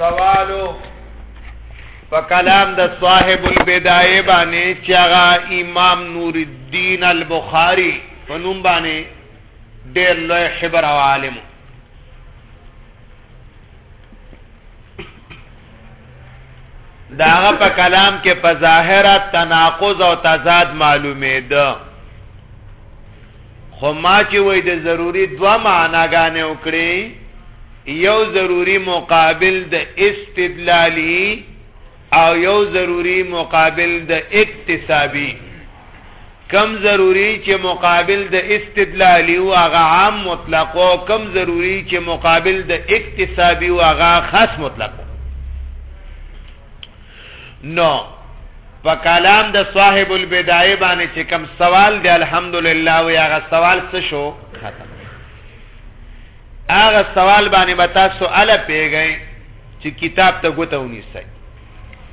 سوالو په کلام د صاحب البدایه باندې چې هغه امام نور الدین البخاری په نوم باندې ډېر لوی خبر او عالم داغه په کلام کې په ظاهره تناقض او تضاد معلومې ده خو ما چې وای د ضروری دوا معناګانې وکړي یو ضروری مقابل د استدلالی او یو ضروری مقابل د اکتسابی کم ضروری چې مقابل د استدلالی او هغه عام مطلق او کم ضروری چې مقابل د اکتسابی او هغه خاص مطلق نو په کلام د صاحب البدایه باندې چې کم سوال دی الحمدلله وی هغه سوال څه شو ختم هغه سوال باندې به تاسو اله پیږئ چې کتاب ته ګوته ونیسئ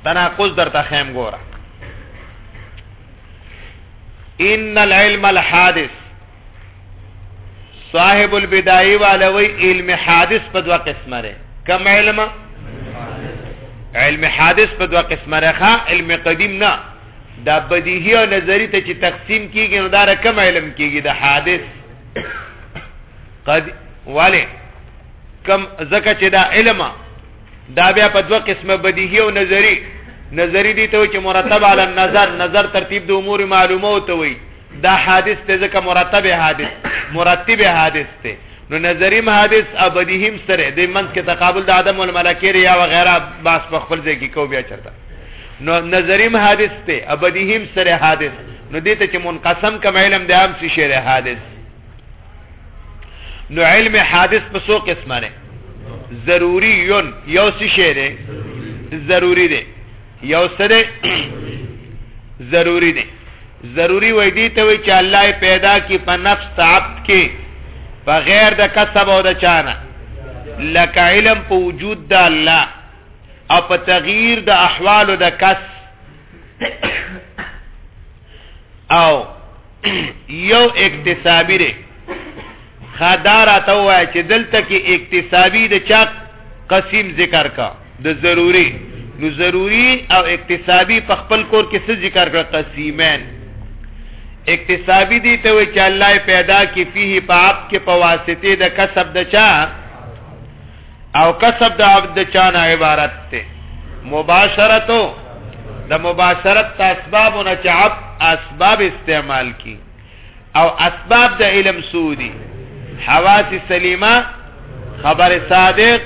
تناقض درته خیم ګوره ان العلم الحادث صاحب البدایه والوی علم حادث په دوه قسمه لري کوم علم علم حادث په دوه قسمه راخه علم قدیم نه دا بدیهی او نظری ته چې تقسیم کیږي نو دا رقم علم کیږي د حادث قد والے کم زکه چې دا علم دا بیا په دوه قسمه بدیهی او نظری نظری دي ته چې مرتب علی النظر نظر ترتیب د امور معلومه او ته وي دا حادث ته ځکه مرتب حادث مرتب حادث ته نو نظری حادث او بدیهی هم سره د منځ کې تقابل د عدم الملکیر یا وغیرہ باس په خپل ځای کې کو بیا چرته نو نظری حادث ته او بدیهی هم سره حادث نو دې ته چې منقسم کم علم د عام څه شی حادث نو علم حادث په څو قسمه نه ضروری یون یو څه شی دی ضروری دی یو سره ضروری دی ضروری وای دی ته وای چې الله پیدا کی په نفس تعبد کې په غیر د کسب او د چانه لکه علم په وجود د الله او په تغییر د احوالو د کس او یو اکتسابی دی خدارا ته وای چې دلته کې اکتسابی د چا قسم ذکر کا د ضروری نو ضروری او اکتسابی په خپل کور کې څه ذکر کړ قسمین اکتسابی دی ته وای چې الله پیدا کی فيه په عقد کې په واسطه د کسب د چا او کسب د عبد چانه عبارت ته مباشرتو د مباشرت ته اسبابونه چې عب اسباب استعمال کی او اسباب د علم سودی حواس سلیمه خبر صادق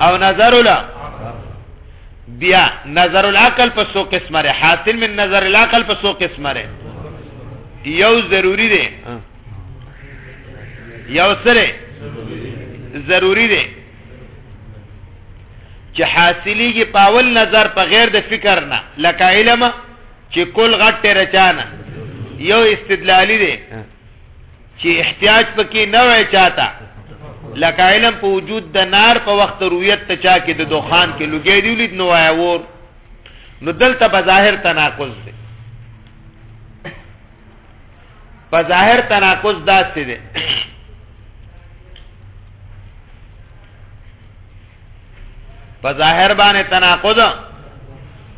او نظر له بیا نظر العقل په سو قسمه حاصل من نظر العقل په سو قسمه یو ضروری دی یو سره ضروری دی چې حاصلېږي په اول نظر په غیر د فکر نه لکه علم چې کل غټ رچانه یو استدلالی دی چې احتیاج پکې نه وای چاته لکه علم په وجود د نار په وخت رویت ته چا کې د دوخان کې لګې دی ولید نو وای ور نو دلته بظاهر تناقض دی په ظاهر تناقض داسې دی په ظاهر باندې تناقض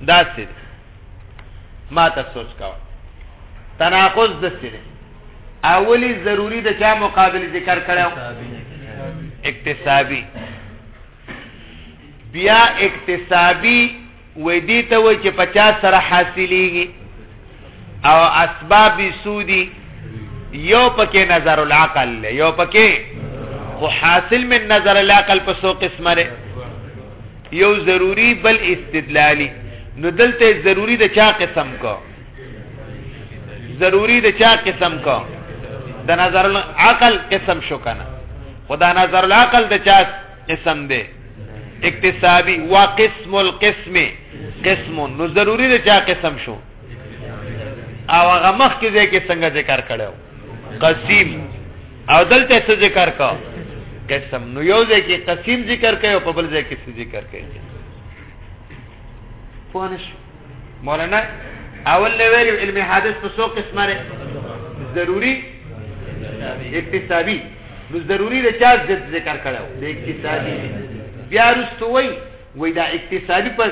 داسې دی ما ته سوچ کاوه تناقض داسې دی اولی ضروری د چا مقابل ذکر کړو اکتسابی بیا اکتسابی وې دي ته وې چې 50 سره حاصلېږي او اسباب سودی یو پکې نظر العقل له یو پکې خو حاصل من نظر العقل په سو قسمه له یو ضروری بل استدلالی نو دلته ضروری د چا قسم کو ضروری د چا قسم کو د نظر العقل قسم شو کنه خدا نظر العقل د چا قسم دی اکتسابی وا قسم القسم قسم نو ضروری د چا قسم شو او هغه مخ کې ځکه څنګه ذکر کړو قسم او دلته څه ذکر کو قسم نو یو ځکه قسم ذکر کوي او په بل ځکه څه ذکر کوي پوه نشئ مولانا اول نه ویل علم حادث په څو قسمه لري ضروری اکتسابي نو ضروری د چا ضد ذکر کړو د اکتسابي بیا رستوي وای دا اکتسابي په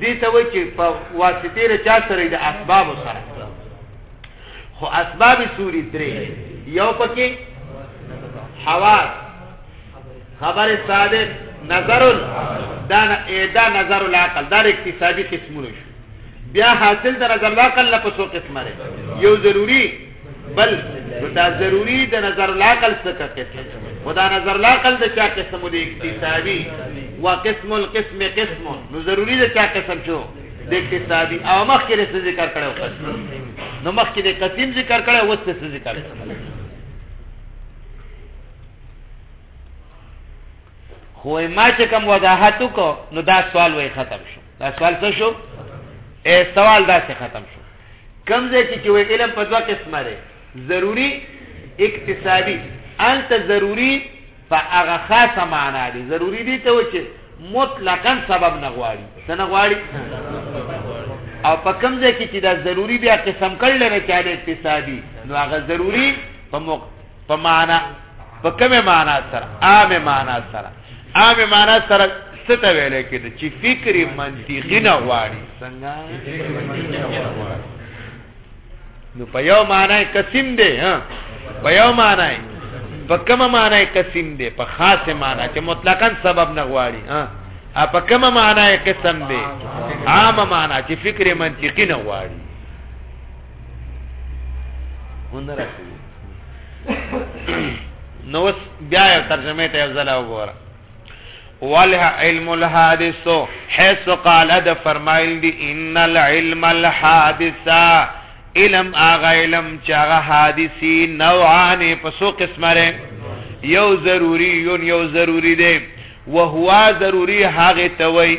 دې ته وای چې په واسطه له چا سره د اسباب سره خو اسباب سوري درې یو پکې حواس خبر صادق نظر دا دا نظر العقل دا اقتصادي قسمونه شو بیا حاصل د نظر العقل نه پسو قسمه لري یو ضروری بل دا ضروری د نظر العقل څخه قسم خدا نظر العقل د چا قسم دی اقتصادي وقسم القسم قسم نو ضروری د چا قسم شو د اقتصادي او مخکې د ذکر کړو نو مخکې د قسم ذکر کړو وسته ذکر کړو خو ما چې کوم وضاحت وکړو نو دا سوال وای ختم شو دا سوال څه شو اے سوال دا څه ختم شو کم ځای کې چې وای علم په دوه قسمه دی ضروری اقتصادي انت ضروری فاغه خاصه معنا دی ضروری دی ته چې مطلقاً سبب نه غواړي څه نه غواړي او په کوم ځای کې چې دا ضروری بیا قسم کړل نه چاله اقتصادي نو هغه ضروری په موقع په معنا په کومه معنا سره عامه معنا سره عامه معنا سره ست ویل کېد چې فکری منطقي نه غواړي څنګه نو په یو معنا قسم دی ها په یو معنا په کومه معنا قسم دی په خاصه معنا چې مطلقاً سبب نه غواړي ها په کومه معنا قسم دی عامه معنا چې فکری منطقي نه غواړي هنر راځي نو بیا یو ترجمه ته ځل وګوره والها علم الحادث حيث قال ده فرمایل دي ان العلم الحادث علم اغه علم چاغه حادثي نوعان په سو قسمه ره یو ضروری یو یو ضروری دی وهو ضروری هغه توي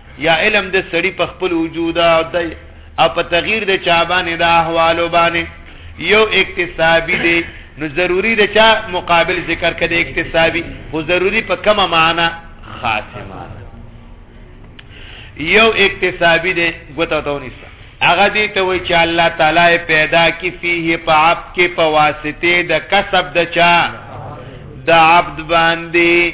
یا علم د سړی په خپل وجود دی او په تغییر د چا باندې د احوالو باندې یو اکتسابي دی نو ضروری د چا مقابل ذکر کړي اکتسابي خو ضروری په کومه معنا خاصه معنا یو اکتسابي دی ګوتو ته ونیسه هغه دې ته وای چې الله تعالی پیدا کی فيه په عب کې په واسطه د کسب د چا د عبد باندې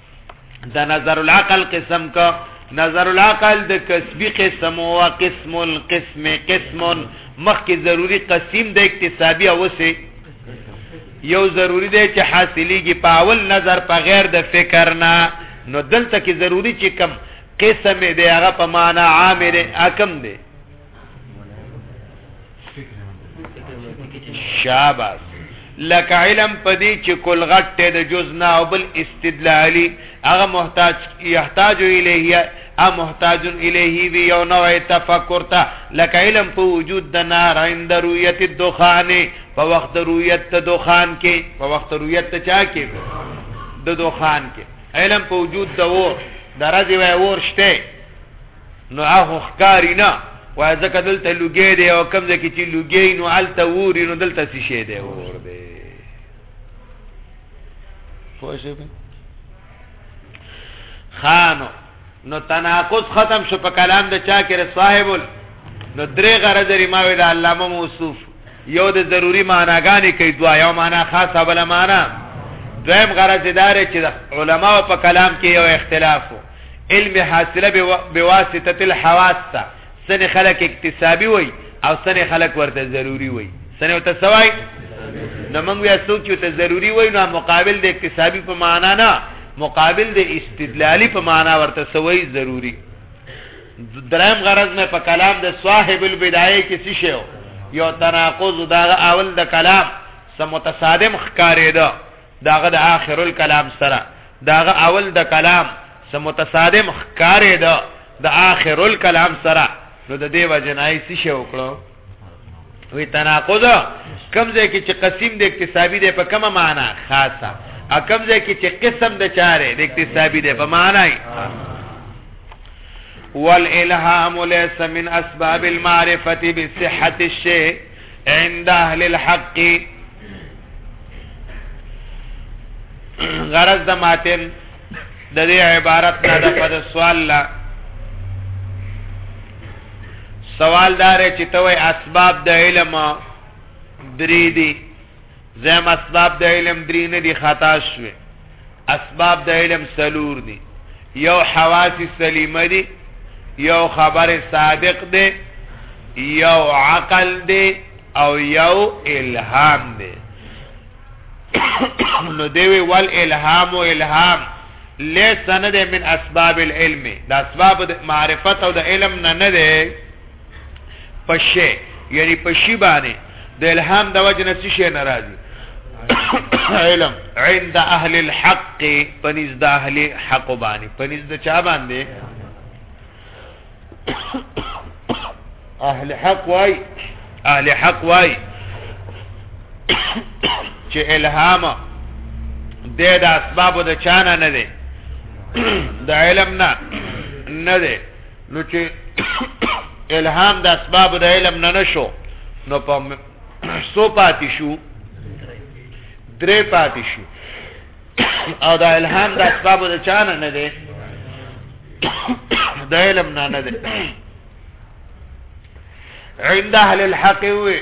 د نظر العقل قسم کا نظر العقل د کسبی قسم او قسم القسم قسم مخکې ضروری قسم د اکتسابی اوسه یو ضروری دی چې حاصلېږي په اول نظر په غیر د فکر نه نو دلته کې ضروری چې کم قسم دی هغه په معنا عامل حکم دی شاباس لکه علم پدې چې کل غټه د جز نه او بل استدلالي هغه محتاج یحتاج الیه ا محتاج الیه وی یو نوع تفکر ته لکه علم په وجود د نار عند رؤیت الدخان په وخت رؤیت د دخان کې په وخت رؤیت ته چا کې د دخان کې علم په وجود د اور درځي وای اور شته نو هغه ښکاری نه وای ځکه دلته لوګي دی او کم ځکه چې لوګي نو الته ووري نو دلته څه شي دی ور دی پوه شئ خانو نو تناقض ختم شو په کلام د چا کې صاحب نو درې غرض لري ما وی د علامه موصوف یو د ضروری معناګانې کوي دوا یو معنا خاصه بل معنا دویم غرض دار چې علما په کلام کې یو اختلاف وو علمي حاصله بواسطة الحواس ته څنې خلک اکتسابي وي او څنې خلک ورته ضروري وي څنې ورته څه وایي نو موږ بیا څوک چې ورته ضروري وي نو مقابل د اکتسابي په معنا نه مقابل د استدلالي په معنا ورته څه وایي ضروري درم غرض مې په کلام د صاحب البدايه کې څه شو یو تناقض دا اول د کلام سم متصادم ښکارېده داغه د اخر الکلام سره داغه اول د کلام سم متصادم ښکارې ده د اخر الکلام سره نو د دې وجنای څه شو کړو وی تناقض کم ځای کې چې قسم د اکتسابي دی په کومه معنا خاصه ا کم ځای کې چې قسم د چاره د اکتسابي دی په معنا یې والالهام ليس من اسباب المعرفه بصحه الشيء عند اهل الحق غرض د ماتن د دې عبارت نه د پد سوال لا سوال دار چې توې اسباب د علم درې دي زم اسباب د علم درې نه دي خطا شوي اسباب د علم سلور دي یو حواس سلیمه دي یو خبر صادق دی یو عقل دی او یو الهام دی نو دیوی وال الهام و الهام لیسا نده من اسباب العلم دا اسباب معرفت او دا علم نه نده پشه یعنی پشی باندې د الهام د وجه نه څه شي ناراضي علم عند اهل الحق پنځ د اهل حق باندې پنځ د چا باندې اهل حق وای اهل حق وای چې الهام د د اسباب د چانه نه دی د علم نه نه دی نو چې الهام د اسباب د علم نه نشو نو په سو پاتې شو درې پاتې شو او دا الهام د اسباب د چانه نه دی د علم نه نه دی عند اهل الحق وي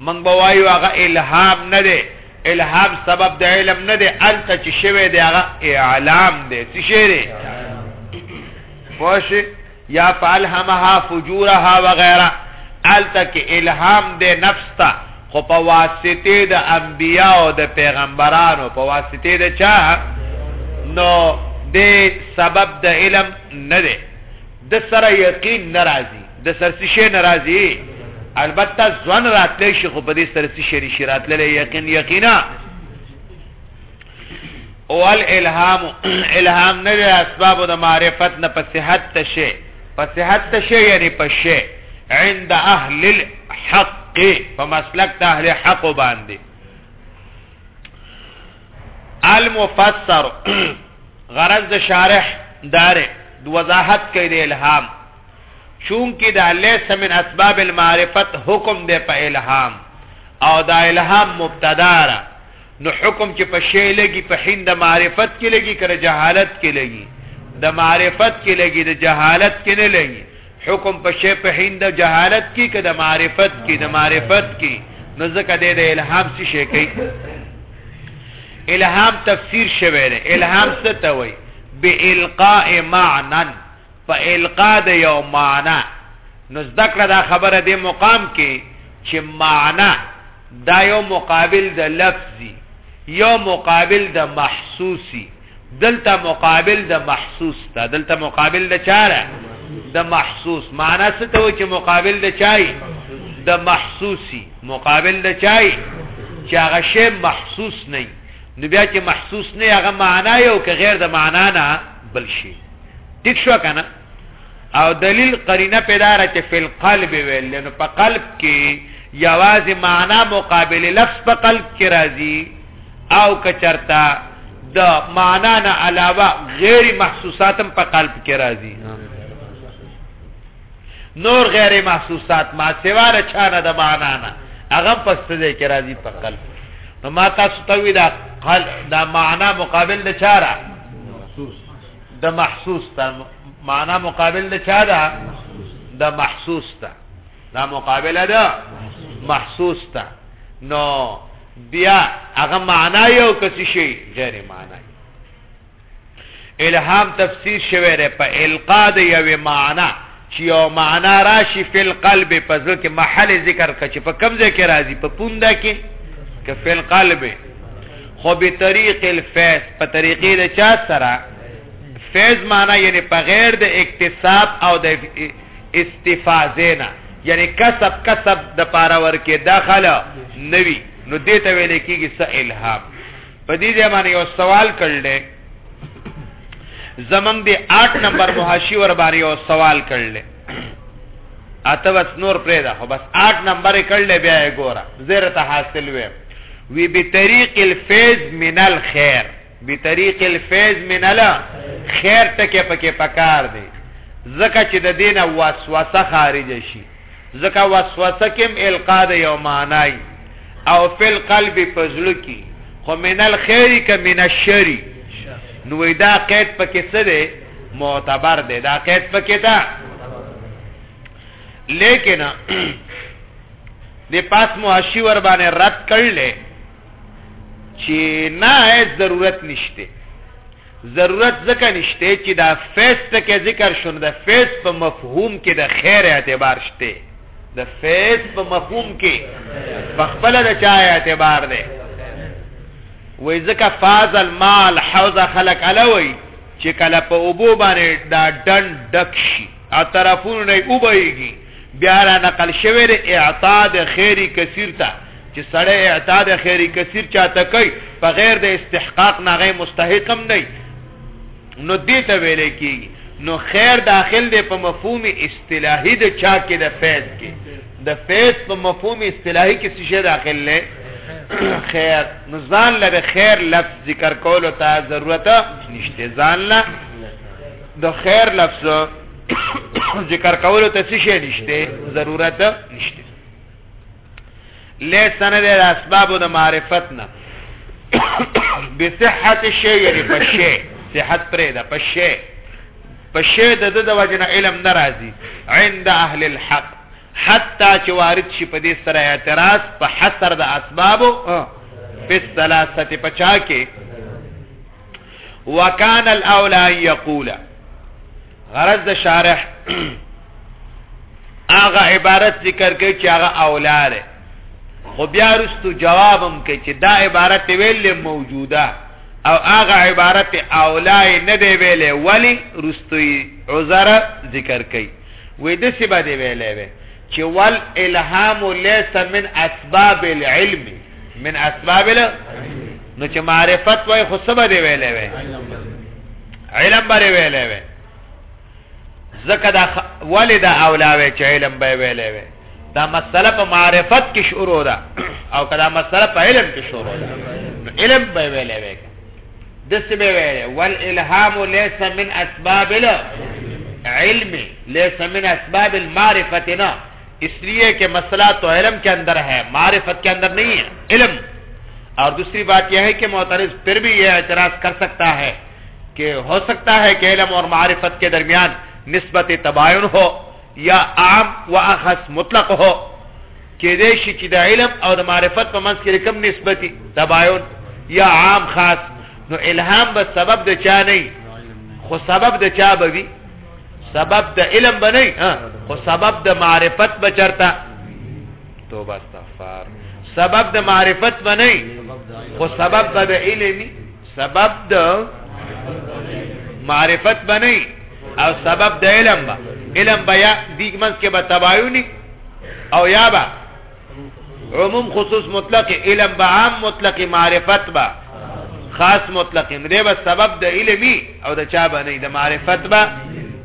موږ به وایو هغه الهام نه دی الهام سبب د علم نه دی الته چې شوی دی هغه اعلام دی څه شی دی پوه یا فالهمها فجورها وغیره الته کې الهام دی نفس ته خو په واسطه د انبیا او د پیغمبرانو په واسطه د چا نو د سبب د علم نه ده د سره یقین ناراضي د سرسشه نه راځي البته ځوان راتلی شي خو په دې سره څه شي شي راتللی یقین یقینا او الالهام الهام نه د اسباب د معرفت نه په صحت تشه په صحت تشه یعنی په شی عند اهل الحق په مسلک د اهل حق باندې المفسر غرض د شارح دار د وضاحت کوي د الهام چونکه دا ليس من اسباب المعرفت حکم دی په الهام او دا الهام مبتدا را نو حکم چې په شی لګي په حين د معرفت کې لګي کړه جهالت کې لګي د معرفت کې لګي د جهالت کې نه لګي حکم په شی په حين د جهالت کې که د معرفت کې د معرفت کې نو ځکه د الهام څه شي کوي الهام تفسیر شوی دی الهام څه ته وایي بالقاء معنا په القا د یو معنا نو ذکر دا خبره د مقام کې چې معنا دا یو مقابل د لفظي یو مقابل د محسوسي دلته مقابل د محسوس ته دلته مقابل د چاره د محسوس معنا څه ته و چې مقابل د چای د محسوسي مقابل د چای چې هغه شی محسوس نه نو بیا چې محسوس نه هغه معنا یو که غیر د معنا نه بل شي ټیک شو کنه او دلیل قرینه پیدا را چې فل قلب ویل نو په قلب کې یوازې معنا مقابل لفظ په قلب کې راځي او کچرتا د معنا نه علاوه غیر محسوساتم په قلب کې راځي نور غیر محسوسات ما سوا د چا نه د معنا نه هغه هم پس څه ځای کې راځي په قلب نو ما تاسو ته وي دا قلب دا معنا مقابل د چا ده د محسوس ته معنا مقابل د چا ده د محسوس ته دا مقابله ده محسوس ته نو بیا هغه معنا یو کسی شي غیر معنا الهام تفسیر شوی دی په القا د یوې معنا چې یو معنا راشي فی القلب په ځل کې محل ذکر کړي په کوم ځای کې راځي په پونده کې که فی القلب خو به طریق الفیض په طریقې د چا سره فیض معنا یعنی په غیر د اکتساب او د استفاده نه یعنی کسب کسب د پاره ورکه داخله نوي نو دې ته ویل کېږي س الهام په دې ځای باندې یو سوال کړل دی زمنګ دی 8 نمبر محاشی ور باندې یو سوال کړل اته بس نور پرې دا خو بس 8 نمبر کړل بیا یې ګوره زیر ته حاصل وې وی بطریق الفیض من الخير بطریق الفیض من الخير ټکه پکې پکار دی زکه چې د دینه وسوسه خارج شي ځکه وسوسه کم القا د یو معنی او فی القلب پزلو کی خو من الخير ک من الشر نو دا قید پکې څه دی معتبر دی دا قید پکې دا لیکن د پاس معاشی ور باندې رد کړل چې نه هیڅ ضرورت نشته ضرورت ځکه نشته چې دا فیض ته کې ذکر شو د فیض په مفهوم کې د خیر اعتبار شته د فیض په مفهوم کې په خپل د چا اعتبار دی وای ځکه فاز المال حوزه خلق علوي چې کله په اوبو باندې دا ډن ډک شي او طرفونه نه اوبېږي بیا را نقل شوی د اعطا د خیری کثیر ته چې سړی اعطا د خیر کثیر چاته کوي په غیر د استحقاق نه غي مستحقم نه نو دې ته ویل کېږي نو خیر داخل دی په مفهوم اصطلاحي د چا کې د فیض کې د فیض په مفهوم اصطلاحي کې څه شی داخل نه خیر نو ځان له خیر لفظ ذکر کول او ته ضرورت نشته ځان له د خیر لفظ ذکر کول ته څه شی نشته ضرورت نشته ليس نه د اسباب د معرفت نه بصحت شی یعنی په شی صحت پرې ده په شی په شی د د وجنه علم ناراضي عند اهل الحق حتی چې وارد شي په دې سره اعتراض په حصر د اسبابو په ثلاثه په چا کې وکانه الاولى يقول غرض د شارح هغه عبارت ذکر کوي چې هغه اولاله خو بیا رستو جوابم کوي چې دا عبارت ویل موجوده او هغه عبارت اولای نه دی ویلې ولی رستوی عذر ذکر کوي وې د څه باندې ویلې وی چې ول الهام ليس من اسباب العلم من اسباب له نو چې معرفت وای خو سبا دی ویلې وې علم باندې ویلې وې زکه دا والد اولا وې چې علم به ویلې وې دا مسله په معرفت کې شروع ده او کدا مسله په علم کې شروع ده علم به ویلې وې دس به ویلې ول الهام ليس من اسباب له علم ليس من اسباب المعرفه نه اس لیے کہ مسئلہ تو علم کے اندر ہے معرفت کے اندر نہیں ہے علم اور دوسری بات یہ ہے کہ معترض پھر بھی یہ اعتراض کر سکتا ہے کہ ہو سکتا ہے کہ علم اور معرفت کے درمیان نسبت تباین ہو یا عام و اخص مطلق ہو کہ دیشی کی دا علم اور دا معرفت پر منس کے رکم نسبتی تباین یا عام خاص نو الہام با سبب دا چاہ نہیں خو سبب دا چاہ بھی سبب د علم بنئ خو سبب د معرفت بچرتا توبه استغفار سبب د معرفت بنئ خو سبب د علمي سبب د معرفت بنئ او سبب د علم با علم بیا دیګ منځ کې به تباینی او یا با عموم خصوص مطلق علم به عام مطلق معرفت به خاص مطلق نه دی به سبب د علمي او د چا به نه د معرفت به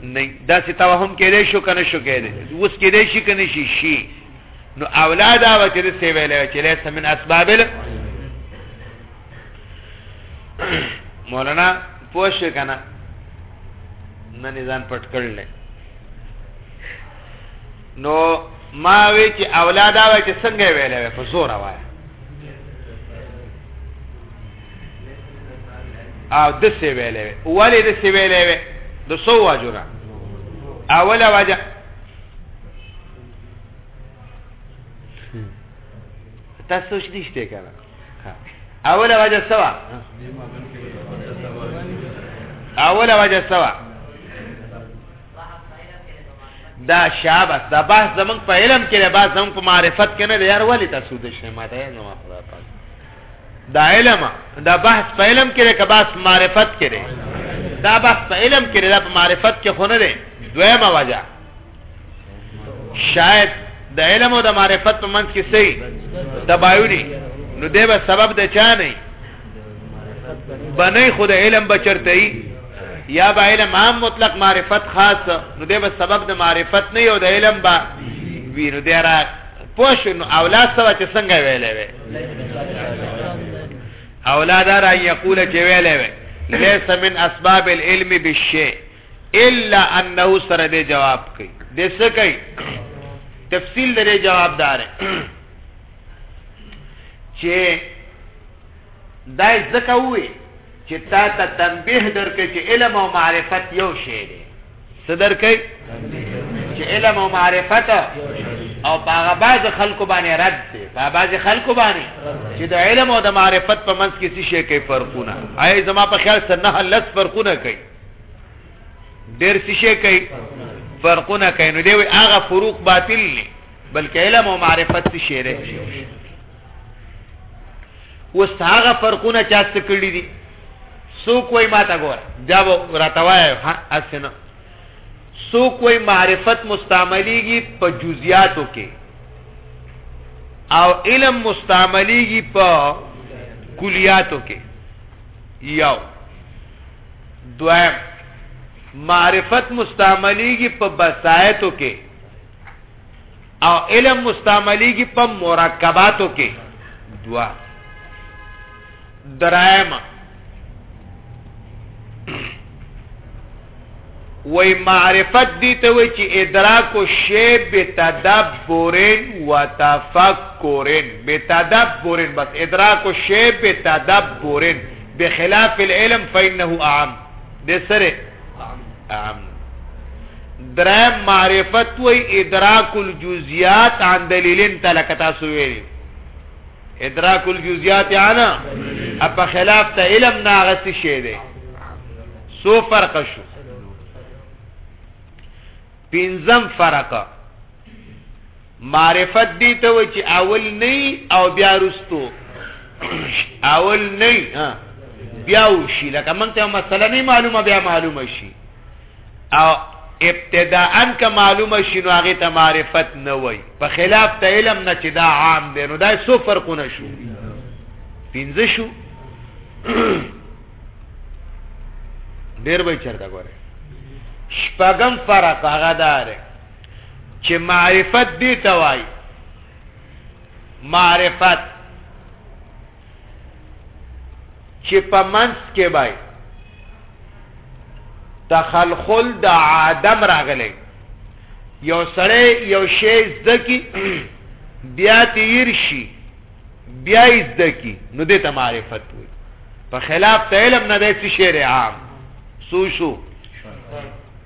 نه دا څه توهم کېدې شو کنه شو کېدې اوس کېدې شي کنه شي شي نو اولاد او چې د سی ویلې چې له سمن اسباب له مولانا پوښ کنه نه ځان پټ کړل نو ما وی چې اولا دا وای چې څنګه ویلې وای په زور وای او د څه ویلې وای ولې د څه ویلې وای د سو واجره اوله واجه تاسو شې دشته کنه اوله واجه سوا اوله واجه سوا دا شابه دا بحث زمنګ په علم کې دی بحث زمنګ په معرفت کې نه دی یار ولی تاسو د شمه ده نو خدا پاک دا علم دا بحث په علم کې دی که بحث معرفت کې دی دا بحث په علم کې دی دا په معرفت کې خو نه دی دویمه وجه شاید د علم او د معرفت په منځ کې صحیح تباینی نو دی به سبب د چا نه بنې خود علم بچرته یا با علم عام مطلق معرفت خاص نو دی به سبب د معرفت نه یو د علم با وی نو دی را پوښ نو اولاد سوا چې څنګه ویلې وی اولاد را یقول چې ویلې وی ليس من اسباب العلم بالشيء الا انه سره دی جواب کوي د څه کوي تفصیل لري جوابدار چې دا ځکه وې چې تا ته تنبیه درکې چې علم او معرفت یو شی دی څه درکې چې علم او معرفت او هغه باز خلکو باندې رد دی په باز خلکو باندې چې د علم او د معرفت په منځ کې څه شی کوي فرقونه آی زما په خیال سره نه لس فرقونه کوي ډېر څه شی کوي فرقونه کوي نو دی هغه فروق باطل نه بلکې علم او معرفت څه شی دی اوس هغه فرقونه چا څه کړی دي سو کوئی ما تا ګور دا راتوای ها اسنه سو کوئی معرفت مستعمليږي په جزئیاتو کې او علم مستعمليږي په کلیاتو کې یو دویم معرفت مستعمليږي په بسایتو کې او علم مستعملیږي په مرکباتو کې دوا درایم وی معرفت دی ته وی چې ادراک او شی به تدبرن و تفکرن به تدبرن بس ادراک او شی به تدبرن بخلاف العلم فانه اعم د سره اعم درم معرفت وی ادراک الجزئیات عن دلیلن تلک تاسو ویلی ادراک الجزئیات عنا اپ خلاف ته علم ناغست شی دی سو فرق شو پینزم فرق معرفت دی ته وای چې اول نه او بیا رستو اول نه بیا وشي لکه مونږ ته مسله نه معلومه بیا معلومه شي او ابتداءا که معلومه شي نو هغه ته معرفت نه وای په خلاف ته علم نه چې دا عام دی نو دا څو فرقونه شو پنځه شو ډیر به چرته ګوره شپږم فرق هغه داره چې معرفت دې ته وایي معرفت چې په منځ کې بای تخلخل د عدم راغلی یو سړی یو شی زده کی بیا تیر شي بیا یې زده کی نو دې ته معرفت وي په خلاف ته علم نه دی چې شعر عام سو شو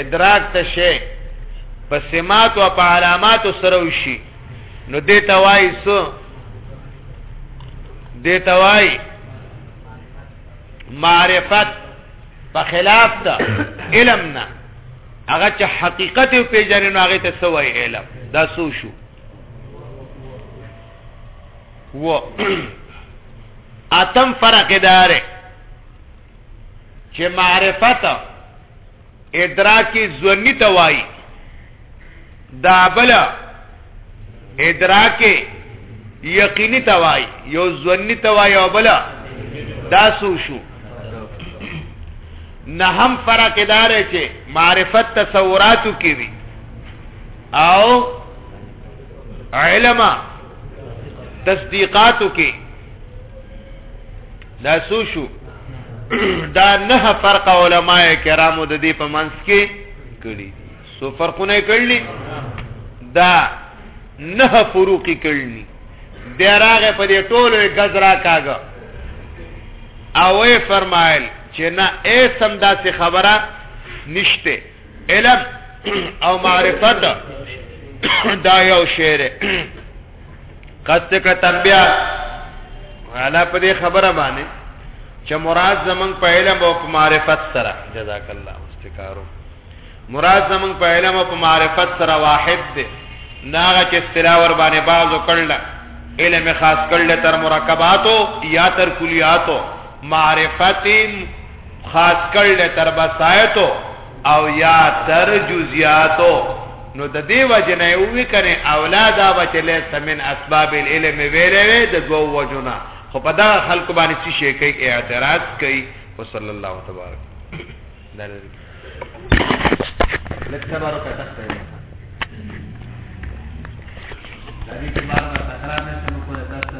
ادراک ته شي په سمات او په علامات سره وشي نو دې توای سو دې توای معرفت په خلاف ته علم نه هغه چې حقیقت او پیژنې نو هغه ته سوې علم دا سو شو و اتم فرق داره چې معرفت ادراک زونی ته وای دا بل ادراک یقینی ته وای یو زونی ته وای او بل دا سو شو نه هم فرق دار چې معرفت تصوراتو کې وي او علما تصدیقاتو کې دا سو شو دا نه فرق علما کرامو د دې په منځ کې کړی سو فرقونه کړلی دا نه فروقی کړلی د راغه په دې ټولو غزرا کاګه او یې فرمایل چې نه ایسم داسې خبره نشته علم او معرفت دا یو شعر قصد کا تنبیه علا په دې خبره باندې چې مراد زمنګ په علم او په معرفت سره جزاک الله مستکارو مراد زمنګ په علم او په معرفت سره واحد دی ناغه چې اصطلاح ور باندې بازو کړل علم خاص کړل تر مرکباتو یا تر کلیاتو معرفت خاص کړل دی تر بسایتو او یا تر جزیاتو نو د دې وجه نه وی کنه اولاد بچ له سمن اسباب العلم ویلې وی د دوه وجونه خو په دا خلق باندې چې شي کوي اعتراض کوي وصلی الله تبارک لکه تبارک تخته دی دا دې کمال نه تکرار نه شنو کوله